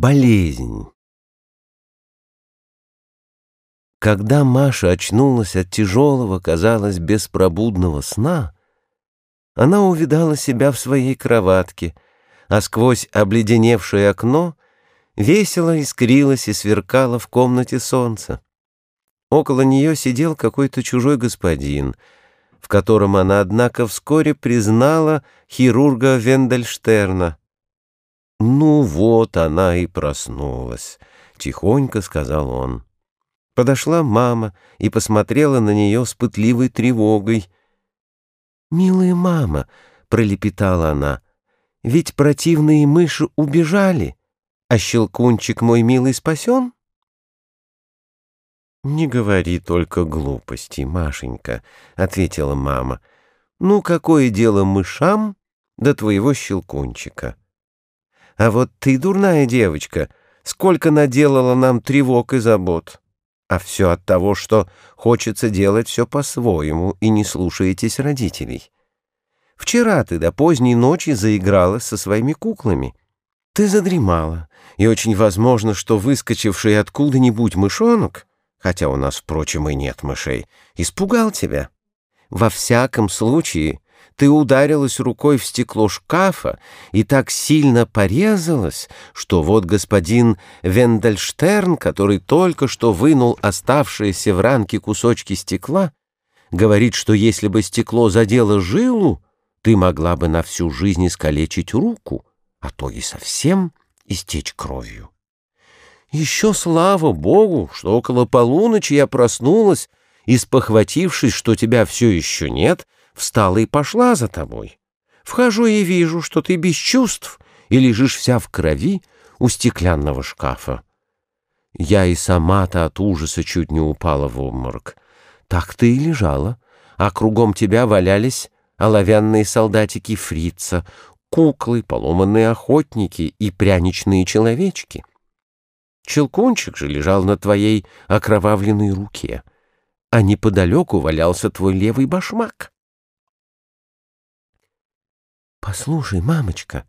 Болезнь. Когда Маша очнулась от тяжелого, казалось, беспробудного сна, она увидала себя в своей кроватке, а сквозь обледеневшее окно весело искрилось и сверкало в комнате солнце. Около нее сидел какой-то чужой господин, в котором она, однако, вскоре признала хирурга Вендельштерна. «Ну вот она и проснулась», — тихонько сказал он. Подошла мама и посмотрела на нее с пытливой тревогой. «Милая мама», — пролепетала она, — «ведь противные мыши убежали, а щелкунчик мой милый спасен?» «Не говори только глупости, Машенька», — ответила мама. «Ну, какое дело мышам до твоего щелкунчика?» А вот ты дурная девочка, сколько наделала нам тревог и забот. А все от того, что хочется делать все по-своему и не слушаетесь родителей. Вчера ты до поздней ночи заигралась со своими куклами. Ты задремала, и очень возможно, что выскочивший откуда-нибудь мышонок, хотя у нас, впрочем, и нет мышей, испугал тебя. Во всяком случае, ты ударилась рукой в стекло шкафа и так сильно порезалась, что вот господин Вендельштерн, который только что вынул оставшиеся в ранке кусочки стекла, говорит, что если бы стекло задело жилу, ты могла бы на всю жизнь искалечить руку, а то и совсем истечь кровью. Еще слава богу, что около полуночи я проснулась и, спохватившись, что тебя все еще нет, — встала и пошла за тобой. Вхожу и вижу, что ты без чувств и лежишь вся в крови у стеклянного шкафа. Я и сама-то от ужаса чуть не упала в обморок. Так ты и лежала, а кругом тебя валялись оловянные солдатики фрица, куклы, поломанные охотники и пряничные человечки. Челкунчик же лежал на твоей окровавленной руке, а неподалеку валялся твой левый башмак. «Послушай, мамочка,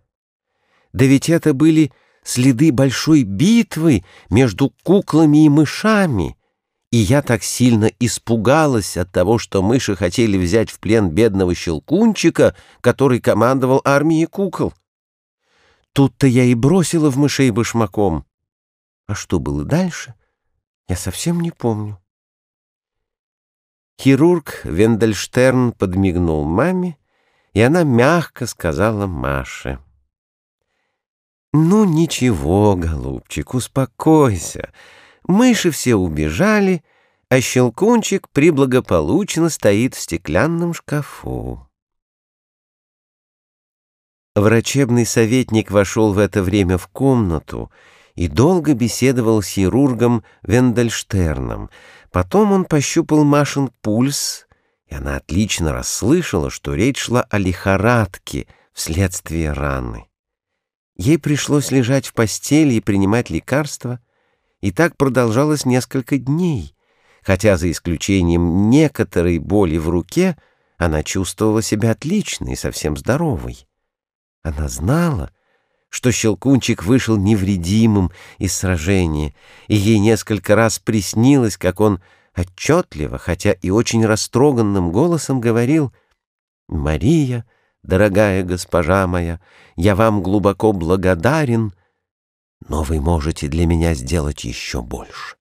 да ведь это были следы большой битвы между куклами и мышами, и я так сильно испугалась от того, что мыши хотели взять в плен бедного щелкунчика, который командовал армией кукол. Тут-то я и бросила в мышей башмаком. А что было дальше, я совсем не помню». Хирург Вендельштерн подмигнул маме, и она мягко сказала Маше. «Ну ничего, голубчик, успокойся. Мыши все убежали, а Щелкунчик приблагополучно стоит в стеклянном шкафу». Врачебный советник вошел в это время в комнату и долго беседовал с хирургом Вендельштерном. Потом он пощупал Машин пульс и она отлично расслышала, что речь шла о лихорадке вследствие раны. Ей пришлось лежать в постели и принимать лекарства, и так продолжалось несколько дней, хотя за исключением некоторой боли в руке она чувствовала себя отлично и совсем здоровой. Она знала, что Щелкунчик вышел невредимым из сражения, и ей несколько раз приснилось, как он отчетливо, хотя и очень растроганным голосом говорил «Мария, дорогая госпожа моя, я вам глубоко благодарен, но вы можете для меня сделать еще больше.